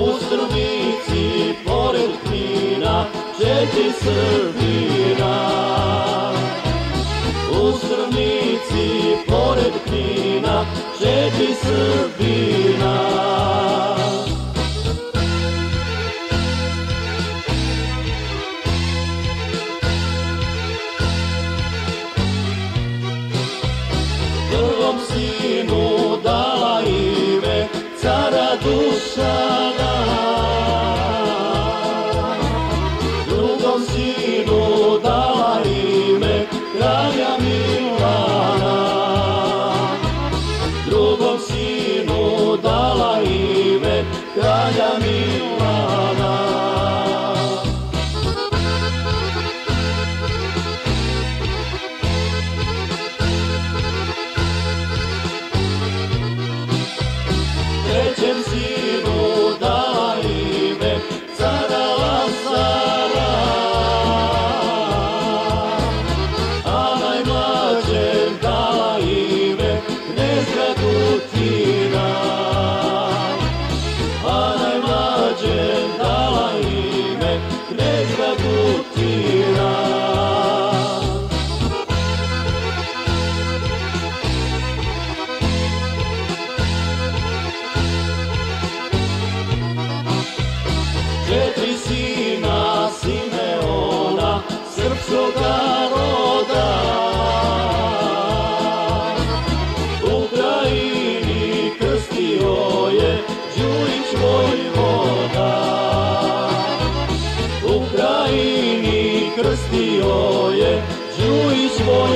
U Strmici pored Knina četiri Srbina. U Strmici pored Knina četiri Srbina Prvom sinu dala ime cara Dušana Drugom sinu dala ime kralja Milana četiri sina Simeona, srpskoga roda. U krajini krstio je Đurić Vojvoda. U krajini krstio je Đurić Vojvoda.